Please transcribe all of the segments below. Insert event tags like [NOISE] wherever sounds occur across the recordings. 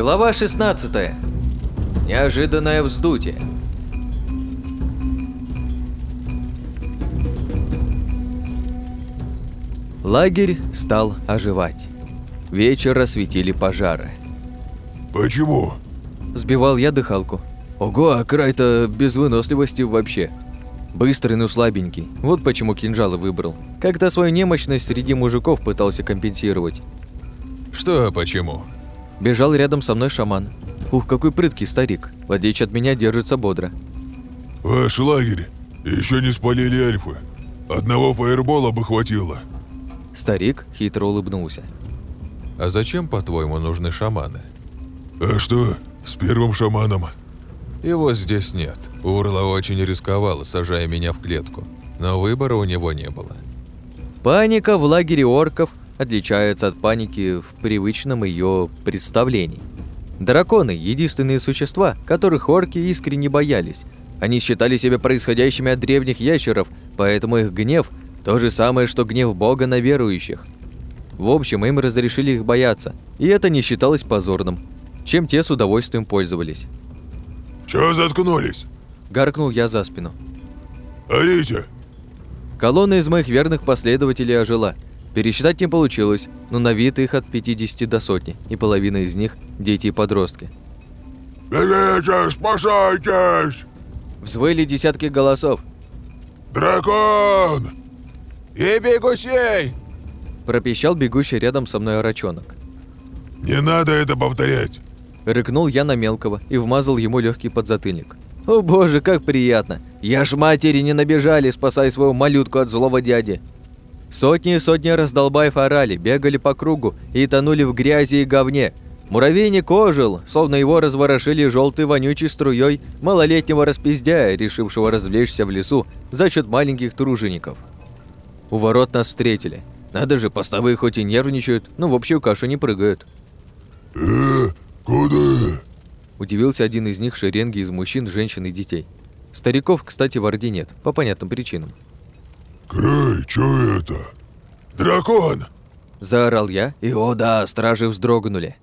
Глава 16. Неожиданное вздутие. Лагерь стал оживать. Вечер осветили пожары. Почему? Сбивал я дыхалку. Ого, а край-то без выносливости вообще. Быстрый, но слабенький. Вот почему кинжалы выбрал. Когда свою немощность среди мужиков пытался компенсировать. Что почему? Бежал рядом со мной шаман. Ух, какой прыткий старик. В отличие от меня держится бодро. Ваш лагерь еще не спалили эльфы. Одного фаербола бы хватило. Старик хитро улыбнулся. А зачем, по-твоему, нужны шаманы? А что с первым шаманом? Его здесь нет. Урла очень рисковал, сажая меня в клетку. Но выбора у него не было. Паника в лагере орков отличается от паники в привычном ее представлении. Драконы – единственные существа, которых орки искренне боялись. Они считали себя происходящими от древних ящеров, поэтому их гнев – то же самое, что гнев бога на верующих. В общем, им разрешили их бояться, и это не считалось позорным, чем те с удовольствием пользовались. Чё заткнулись? Гаркнул я за спину. Орите! Колонна из моих верных последователей ожила. Пересчитать не получилось, но на вид их от 50 до сотни, и половина из них – дети и подростки. Бегите, спасайтесь! Взвыли десятки голосов. Дракон! И бегусей! Пропищал бегущий рядом со мной орачонок. Не надо это повторять! Рыкнул я на мелкого и вмазал ему легкий подзатыльник. О боже, как приятно! Я ж матери не набежали, спасая свою малютку от злого дяди. Сотни и сотни раздолбаев орали, бегали по кругу и тонули в грязи и говне. Муравейник ожил, словно его разворошили желтой вонючей струей малолетнего распиздяя, решившего развлечься в лесу за счет маленьких тружеников. У ворот нас встретили. Надо же, постовые хоть и нервничают, но в общую кашу не прыгают. Э, куда? Удивился один из них шеренги из мужчин, женщин и детей. Стариков, кстати, в Орде нет, по понятным причинам. Край, чё это? Дракон! Заорал я, и о да, стражи вздрогнули.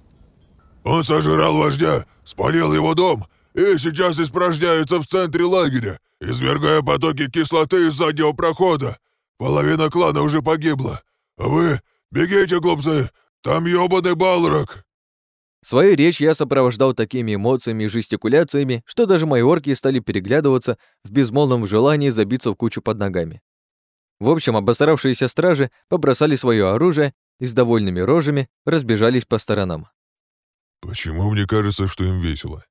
Он сожрал вождя, спалил его дом и сейчас испражняется в центре лагеря, извергая потоки кислоты из заднего прохода. Половина клана уже погибла. А вы бегите, глупцы, там ёбаный балрак. Свою речь я сопровождал такими эмоциями и жестикуляциями, что даже мои орки стали переглядываться в безмолвном желании забиться в кучу под ногами. В общем, обосравшиеся стражи побросали свое оружие и с довольными рожами разбежались по сторонам. Почему мне кажется, что им весело?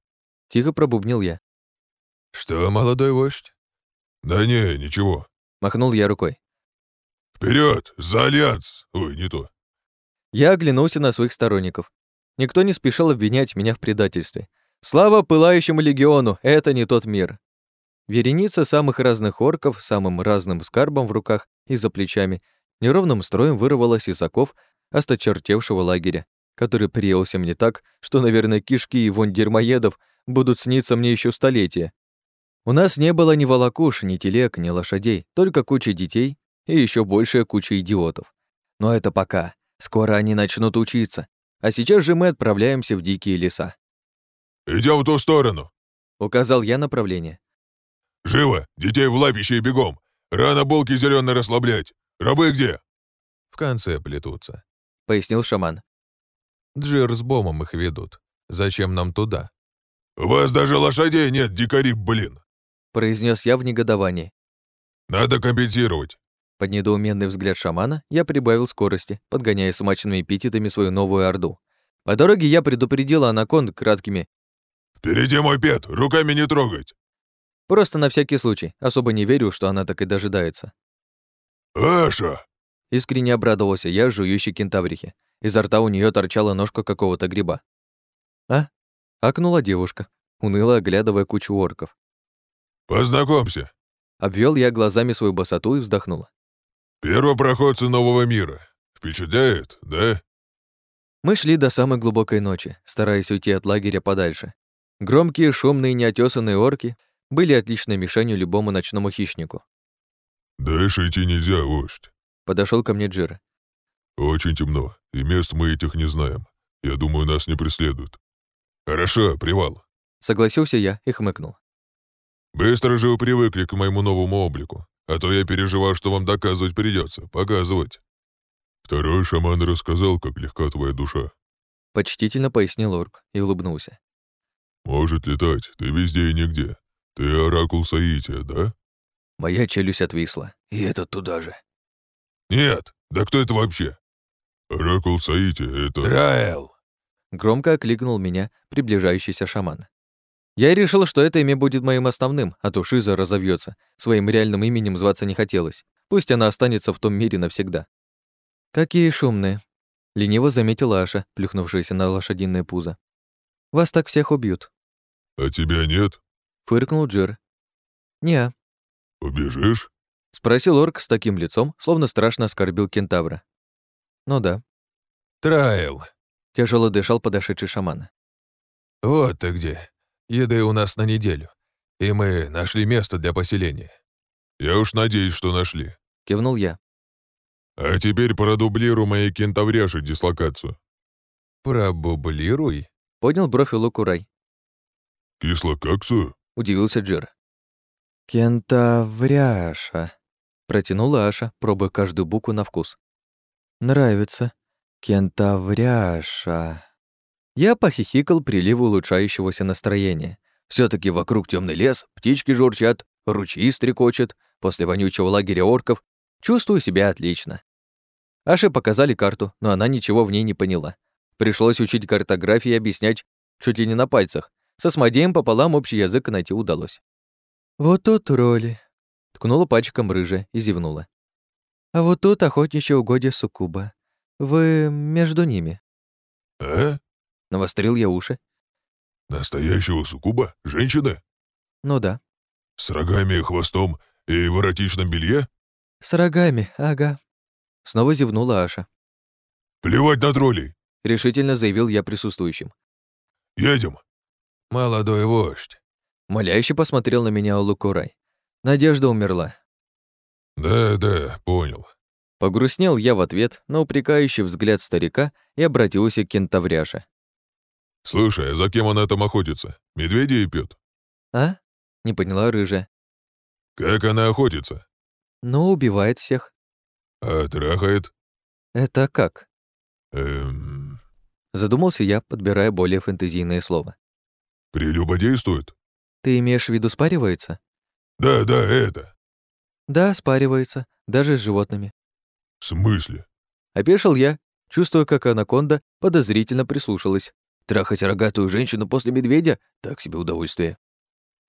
Тихо пробубнил я. Что, молодой вождь? Да не, ничего. Махнул я рукой. Вперед, за альянс! Ой, не то. Я оглянулся на своих сторонников. Никто не спешил обвинять меня в предательстве. Слава пылающему легиону, это не тот мир. Вереница самых разных орков, самым разным скарбом в руках и за плечами, неровным строем вырвалась из оков осточертевшего лагеря, который приелся мне так, что, наверное, кишки и вонь дерьмоедов будут сниться мне еще столетия. У нас не было ни волокуш, ни телег, ни лошадей, только куча детей и еще большая куча идиотов. Но это пока. Скоро они начнут учиться. А сейчас же мы отправляемся в дикие леса. Идем в ту сторону. Указал я направление. Живо, детей в лапище и бегом. Рано булки зеленые расслаблять. Рабы где? В конце плетутся. Пояснил шаман. Джир с Бомом их ведут. Зачем нам туда? У вас даже лошадей нет, дикари, блин. Произнес я в негодовании. Надо компенсировать. Под недоуменный взгляд шамана я прибавил скорости, подгоняя смачными эпитетами свою новую орду. По дороге я предупредил анаконд краткими «Впереди мой пет, руками не трогать!» Просто на всякий случай, особо не верю, что она так и дожидается. «Аша!» Искренне обрадовался я жующей кентаврихе. Изо рта у нее торчала ножка какого-то гриба. «А?» — акнула девушка, уныло оглядывая кучу орков. «Познакомься!» Обвел я глазами свою босоту и вздохнула. «Первопроходцы нового мира. Впечатляет, да?» Мы шли до самой глубокой ночи, стараясь уйти от лагеря подальше. Громкие, шумные, неотесанные орки были отличной мишенью любому ночному хищнику. «Дальше идти нельзя, вождь. Подошел ко мне Джира. Очень темно, и мест мы этих не знаем. Я думаю, нас не преследуют. Хорошо, привал. Согласился я и хмыкнул. Быстро же вы привыкли к моему новому облику, а то я переживал, что вам доказывать придется, показывать. Второй шаман рассказал, как легка твоя душа. Почтительно пояснил орк и улыбнулся. Может летать, ты везде и нигде. Ты оракул Саития, да? Моя челюсть отвисла. И этот туда же. Нет, да кто это вообще? Оракул Саития — это... Траэл! Громко окликнул меня приближающийся шаман. Я решил, что это имя будет моим основным, а то Шиза разовьется. Своим реальным именем зваться не хотелось. Пусть она останется в том мире навсегда. «Какие шумные!» — лениво заметила Аша, плюхнувшаяся на лошадиное пузо. «Вас так всех убьют», А тебя нет? — фыркнул Джир. «Не, Убежишь? спросил орк с таким лицом, словно страшно оскорбил кентавра. «Ну да», Траэл! — тяжело дышал подошедший шаман. Вот ты где. Еды у нас на неделю. И мы нашли место для поселения. Я уж надеюсь, что нашли. — кивнул я. А теперь продублирую моей кентавряши дислокацию. Пробублируй. Поднял бровь Лукурай. Кислокакцию? Удивился Джир. «Кентавряша», — протянула Аша, пробуя каждую букву на вкус. «Нравится. Кентавряша». Я похихикал приливу улучшающегося настроения. все таки вокруг темный лес, птички журчат, ручьи стрекочут. После вонючего лагеря орков чувствую себя отлично. Аше показали карту, но она ничего в ней не поняла. Пришлось учить картографии и объяснять чуть ли не на пальцах. Со Смодеем пополам общий язык найти удалось. «Вот тут роли», — ткнула пальчиком рыжая и зевнула. «А вот тут охотничье угодье суккуба. Вы между ними». А? Навострил я уши. Настоящего суккуба? Женщины? Ну да. С рогами и хвостом и в эротичном белье? С рогами, ага. Снова зевнула Аша. Плевать на троллей! Решительно заявил я присутствующим. Едем! Молодой вождь. Моляще посмотрел на меня Лукурай. Надежда умерла. Да-да, понял. Погрустнел я в ответ на упрекающий взгляд старика и обратился к кентавряше. Слушай, а за кем она там охотится? Медведей пьет? «А?» — не поняла рыжая. Как она охотится? «Ну, убивает всех. А трахает? Это как?» Эм... Задумался я, подбирая более фэнтезийное слово. Прелюбодействует? «Ты имеешь в виду спаривается?» Да-да, это. «Да, спаривается, даже с животными». В смысле? Опешил я, чувствуя, как анаконда подозрительно прислушалась. Трахать рогатую женщину после медведя — так себе удовольствие.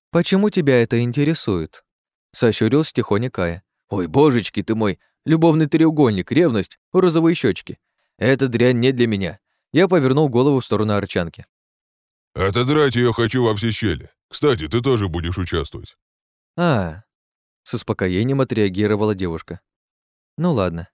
«Почему тебя это интересует?» Сощурился тихоня Кая. «Ой, божечки ты мой, любовный треугольник, ревность, розовые щечки. Эта дрянь не для меня». Я повернул голову в сторону Арчанки. Отодрать ее хочу во все щели. Кстати, ты тоже будешь участвовать. «А...» С успокоением отреагировала девушка. «Ну ладно».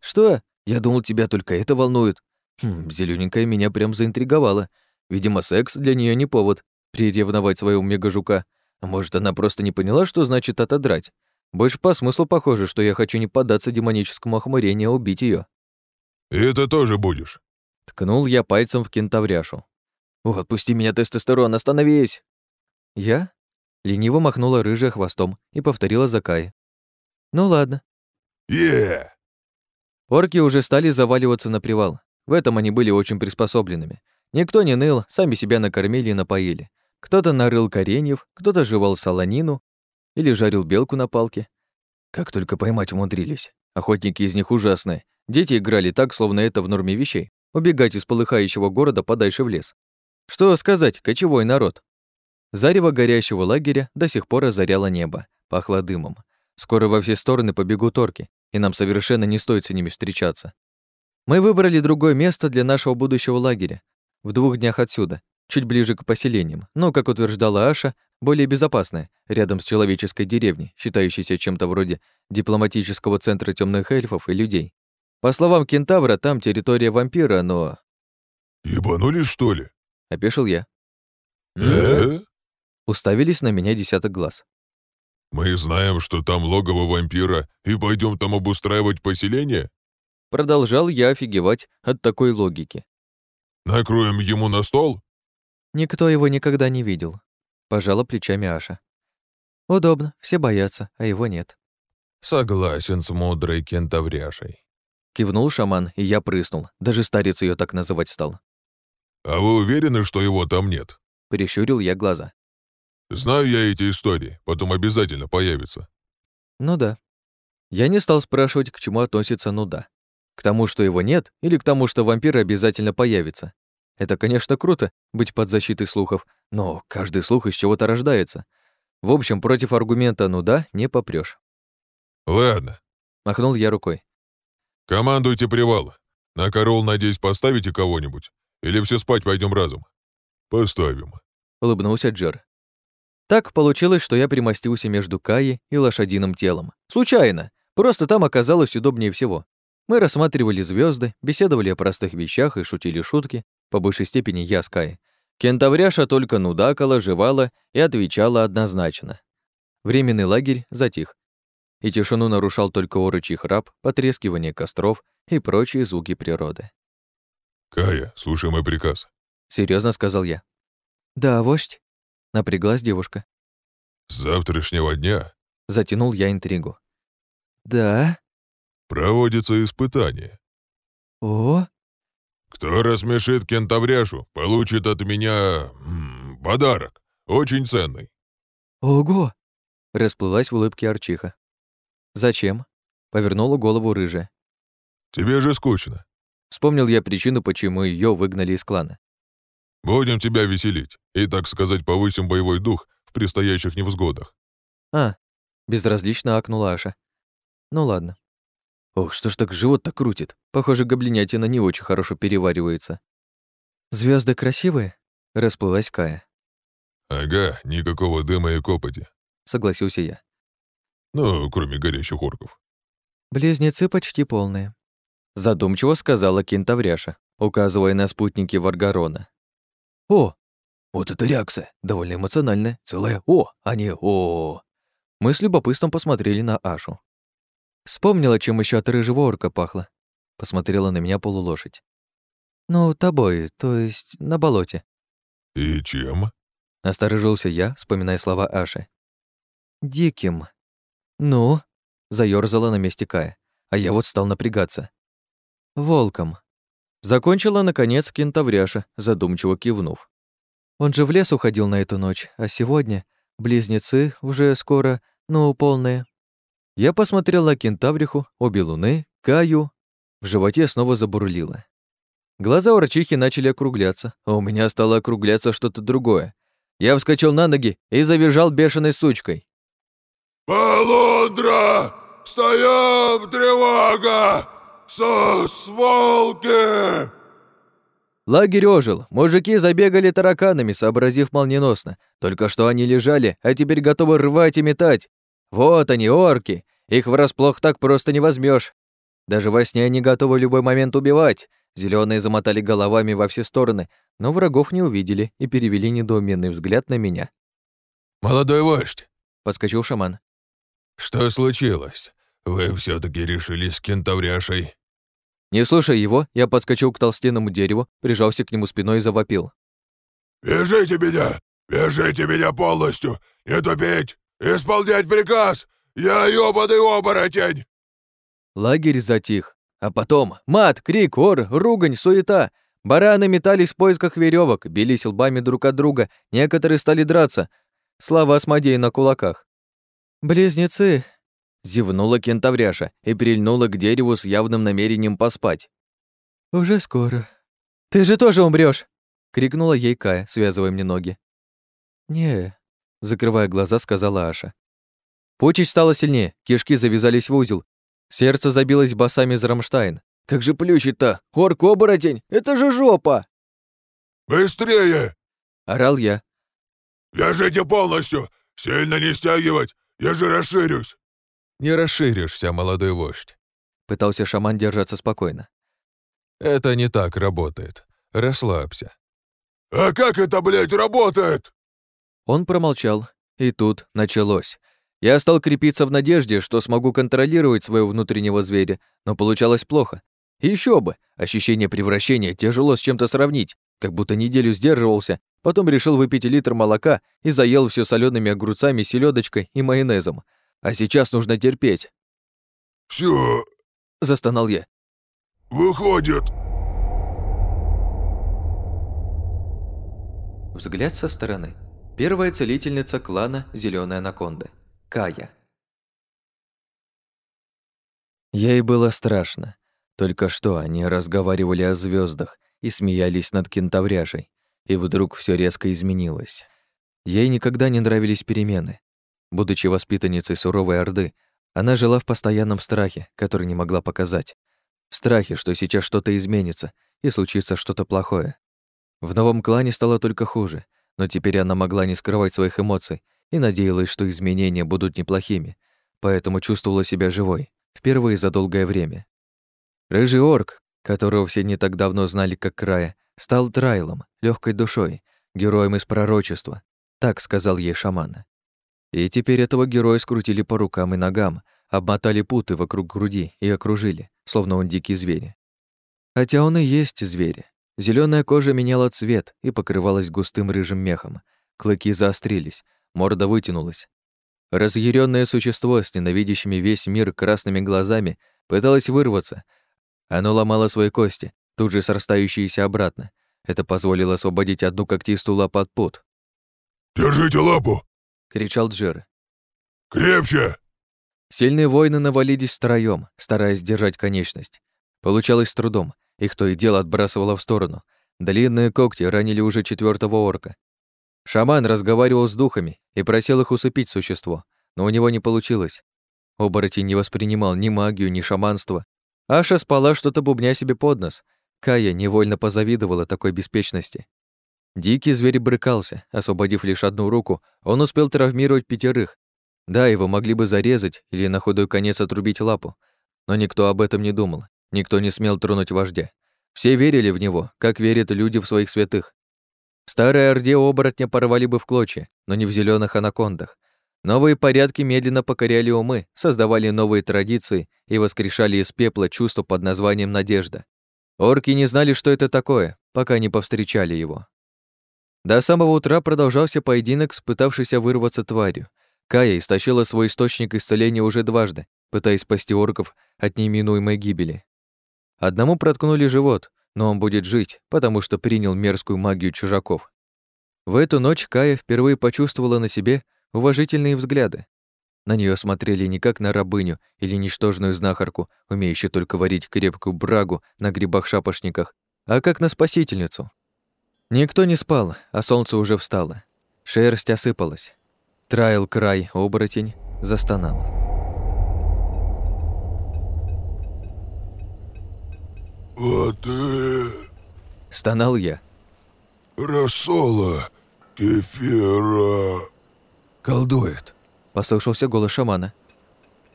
«Что? Я думал, тебя только это волнует. Хм, зелененькая меня прям заинтриговала. Видимо, секс для нее не повод приревновать своего мега-жука. Может, она просто не поняла, что значит отодрать. Больше по смыслу похоже, что я хочу не поддаться демоническому охмурению, а убить ее. И это тоже будешь. Ткнул я пальцем в кентавряшу. «Ох, отпусти меня, тестостерон, остановись!» «Я?» Лениво махнула рыжая хвостом и повторила за Кай. «Ну ладно». Е! Орки уже стали заваливаться на привал. В этом они были очень приспособленными. Никто не ныл, сами себя накормили и напоили. Кто-то нарыл кореньев, кто-то жевал солонину или жарил белку на палке. Как только поймать умудрились. Охотники из них ужасные. Дети играли так, словно это в норме вещей. Убегать из полыхающего города подальше в лес. Что сказать, кочевой народ. Зарево горящего лагеря до сих пор озаряло небо, пахло дымом. Скоро во все стороны побегут орки, и нам совершенно не стоит с ними встречаться. Мы выбрали другое место для нашего будущего лагеря, в двух днях отсюда, чуть ближе к поселениям, но, как утверждала Аша, более безопасное, рядом с человеческой деревней, считающейся чем-то вроде дипломатического центра темных эльфов и людей. По словам кентавра, там территория вампира, но... Ебанулись, что ли? Опешил я. Э? Уставились на меня десяток глаз. Мы знаем, что там логово вампира, и пойдем там обустраивать поселение? Продолжал я офигевать от такой логики. Накроем ему на стол? Никто его никогда не видел. Пожала плечами Аша. Удобно, все боятся, а его нет. Согласен с мудрой кентавряшей. Кивнул шаман, и я прыснул. Даже старец ее так называть стал. «А вы уверены, что его там нет?» Прищурил я глаза. «Знаю я эти истории, потом обязательно появится». Ну да. Я не стал спрашивать, к чему относится «ну К тому, что его нет, или к тому, что вампир обязательно появится. Это, конечно, круто, быть под защитой слухов, но каждый слух из чего-то рождается. В общем, против аргумента «ну да» не попрёшь. «Ладно», — махнул я рукой. «Командуйте привал. На корол, надеюсь, поставите кого-нибудь? Или все спать пойдем разом?» «Поставим», — улыбнулся Джер. Так получилось, что я примостился между Каей и лошадиным телом. Случайно. Просто там оказалось удобнее всего. Мы рассматривали звезды, беседовали о простых вещах и шутили шутки, по большей степени я с Каей. Кентавряша только нудакала, жевала и отвечала однозначно. Временный лагерь затих, и тишину нарушал только орочий храп, потрескивание костров и прочие звуки природы. «Кая, слушай мой приказ», — серьезно сказал я. «Да, вождь», — напряглась девушка. «С завтрашнего дня», — затянул я интригу. «Да?» «Проводится испытание». «О?» «Кто рассмешит кентавряшу, получит от меня... М -м, подарок, очень ценный». «Ого!» — расплылась в улыбке Арчиха. «Зачем?» — повернула голову рыжая. «Тебе же скучно». Вспомнил я причину, почему ее выгнали из клана. «Будем тебя веселить и, так сказать, повысим боевой дух в предстоящих невзгодах». «А», — безразлично акнула Аша. «Ну ладно». Ох, что ж так живот-то крутит? Похоже, гоблинятина не очень хорошо переваривается. Звезды красивые?» — расплылась Кая. «Ага, никакого дыма и копоти», — согласился я. Ну, кроме горящих орков. Близнецы почти полные. Задумчиво сказала кентавряша, указывая на спутники Варгарона. О, вот это реакция, довольно эмоциональная, целая «о», а не «о». Мы с любопытством посмотрели на Ашу. Вспомнила, чем еще от рыжего орка пахло. Посмотрела на меня полулошадь. «Ну, тобой, то есть на болоте». «И чем?» Осторожился я, вспоминая слова Аши. «Диким», «Ну?» — заёрзала на месте Кая, а я вот стал напрягаться. «Волком». Закончила, наконец, кентавряша, задумчиво кивнув. Он же в лес уходил на эту ночь, а сегодня близнецы уже скоро, ну, полные. Я посмотрела кентавриху, обе луны, Каю. В животе снова забурлило. Глаза у рачихи начали округляться, а у меня стало округляться что-то другое. Я вскочил на ноги и завизжал бешеной сучкой. «Полундра! Стоям, тревога! Волки!» Лагерь ожил, мужики забегали тараканами, сообразив молниеносно. Только что они лежали, а теперь готовы рвать и метать. Вот они, орки. Их врасплох так просто не возьмешь. Даже во сне они готовы в любой момент убивать. Зеленые замотали головами во все стороны, но врагов не увидели и перевели недоуменный взгляд на меня. «Молодой вождь!» — подскочил шаман. «Что случилось? Вы все таки решили с кентавряшей?» Не слушая его, я подскочил к толстенному дереву, прижался к нему спиной и завопил. «Вяжите меня! Вяжите меня полностью! Не тупить! Исполнять приказ! Я ёбаный оборотень!» Лагерь затих. А потом мат, крик, ор, ругань, суета. Бараны метались в поисках веревок, бились лбами друг от друга, некоторые стали драться. Слова Смодей на кулаках. «Близнецы!» — зевнула кентавряша и прильнула к дереву с явным намерением поспать. «Уже скоро». «Ты же тоже умрёшь!» — крикнула ей Кая, связывая мне ноги. «Не», — закрывая глаза, сказала Аша. Почесть стала сильнее, кишки завязались в узел. Сердце забилось басами за Рамштайн. «Как же плющит-то! Орк-оборотень! Это же жопа!» «Быстрее!» — орал я. «Вяжите полностью! Сильно не стягивать! Я же расширюсь!» «Не расширишься, молодой вождь», — пытался шаман держаться спокойно. «Это не так работает. Расслабься». «А как это, блядь, работает?» Он промолчал, и тут началось. Я стал крепиться в надежде, что смогу контролировать своего внутреннего зверя, но получалось плохо. Еще бы, ощущение превращения тяжело с чем-то сравнить, как будто неделю сдерживался, Потом решил выпить литр молока и заел все солеными огурцами, селедочкой и майонезом. А сейчас нужно терпеть. Все, Застонал я. выходит. Взгляд со стороны. Первая целительница клана Зеленая Анаконда. Кая. Ей было страшно. Только что они разговаривали о звездах и смеялись над кентавряжей, и вдруг все резко изменилось. Ей никогда не нравились перемены. Будучи воспитанницей суровой Орды, она жила в постоянном страхе, который не могла показать. В страхе, что сейчас что-то изменится и случится что-то плохое. В новом клане стало только хуже, но теперь она могла не скрывать своих эмоций и надеялась, что изменения будут неплохими, поэтому чувствовала себя живой, впервые за долгое время. Рыжий орк, которого все не так давно знали как Края, стал Трайлом, легкой душой, героем из пророчества, так сказал ей шаман. И теперь этого героя скрутили по рукам и ногам, обмотали путы вокруг груди и окружили, словно он дикий зверь. Хотя он и есть зверь. Зеленая кожа меняла цвет и покрывалась густым рыжим мехом. Клыки заострились, морда вытянулась. Разъяренное существо с ненавидящими весь мир красными глазами пыталось вырваться. Оно ломало свои кости, тут же срастающиеся обратно. Это позволило освободить одну когтистую лапу от пут. Держите лапу! Кричал Джер. Крепче! Сильные воины навалились втроём, стараясь держать конечность. Получалось с трудом, их то и дело отбрасывало в сторону. Длинные когти ранили уже четвертого орка. Шаман разговаривал с духами и просил их усыпить существо, но у него не получилось. Оборотень не воспринимал ни магию, ни шаманство. Аша спала что-то бубня себе под нос. Кая невольно позавидовала такой беспечности. Дикий зверь брыкался, освободив лишь одну руку, он успел травмировать пятерых. Да, его могли бы зарезать или на худой конец отрубить лапу, но никто об этом не думал, никто не смел тронуть вождя. Все верили в него, как верят люди в своих святых. В старой Орде оборотня порвали бы в клочья, но не в зеленых анакондах. Новые порядки медленно покоряли умы, создавали новые традиции и воскрешали из пепла чувство под названием «надежда». Орки не знали, что это такое, пока не повстречали его. До самого утра продолжался поединок с пытавшейся вырваться тварью. Кая истощила свой источник исцеления уже дважды, пытаясь спасти орков от неименуемой гибели. Одному проткнули живот, но он будет жить, потому что принял мерзкую магию чужаков. В эту ночь Кая впервые почувствовала на себе уважительные взгляды. На нее смотрели не как на рабыню или ничтожную знахарку, умеющую только варить крепкую брагу на грибах-шапошниках, а как на спасительницу. Никто не спал, а солнце уже встало. Шерсть осыпалась. Траил край, оборотень, застонал. А ты... Стонал я. Рассола, кефира... Колдует. Послышался голос шамана.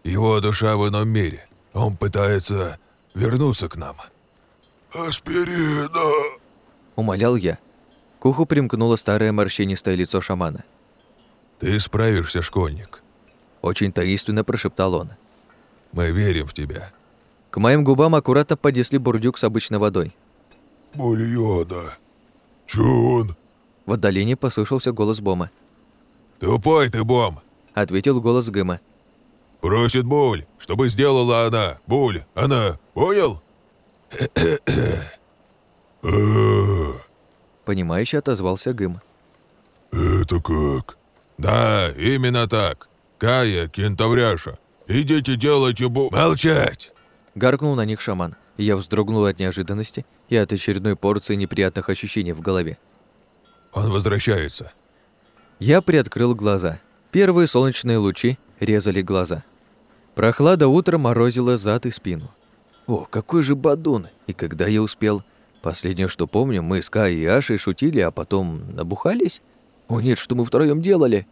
Его душа в ином мире. Он пытается вернуться к нам. Аспирина... Умолял я. К уху примкнуло старое морщинистое лицо шамана. Ты справишься, школьник. Очень таинственно прошептал он. Мы верим в тебя. К моим губам аккуратно поднесли бурдюк с обычной водой. Бульона. Чун. В отдалении послышался голос Бома. Тупой ты, Бом. Ответил голос Гэма. Просит Буль, чтобы сделала она. Буль, она. Понял? [CLEARS THROAT] А, Понимающе отозвался Гэм. это как? Да, именно так. Кая, кентавряша. Идите делайте бу... Молчать! Гаркнул на них шаман. Я вздрогнул от неожиданности и от очередной порции неприятных ощущений в голове. Он возвращается. Я приоткрыл глаза. Первые солнечные лучи резали глаза. Прохлада утром морозила зад и спину. О, какой же бадун! И когда я успел? Последнее, что помню, мы с Кай и Ашей шутили, а потом набухались. О нет, что мы втроем делали?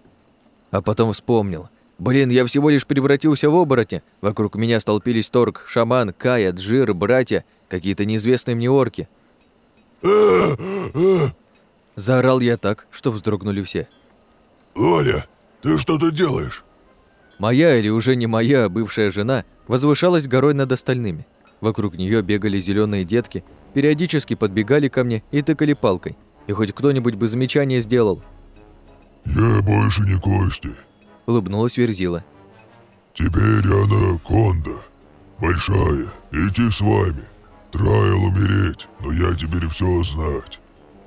А потом вспомнил. Блин, я всего лишь превратился в оборотня. Вокруг меня столпились Торг, Шаман, Кая, Джир, братья, какие-то неизвестные мне орки. Заорал я так, что вздрогнули все. Оля, ты что тут делаешь? Моя или уже не моя бывшая жена возвышалась горой над остальными. Вокруг нее бегали зеленые детки, периодически подбегали ко мне и тыкали палкой. И хоть кто-нибудь бы замечание сделал, Я больше не Кости. улыбнулась Верзила. Теперь она Конда. Большая. Идти с вами. Трайл умереть, но я теперь все знать.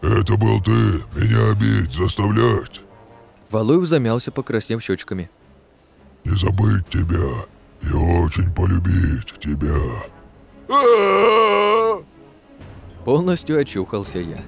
Это был ты, меня бить, заставлять. Валуев замялся, покраснев щечками. Не забыть тебя и очень полюбить тебя. Полностью очухался я.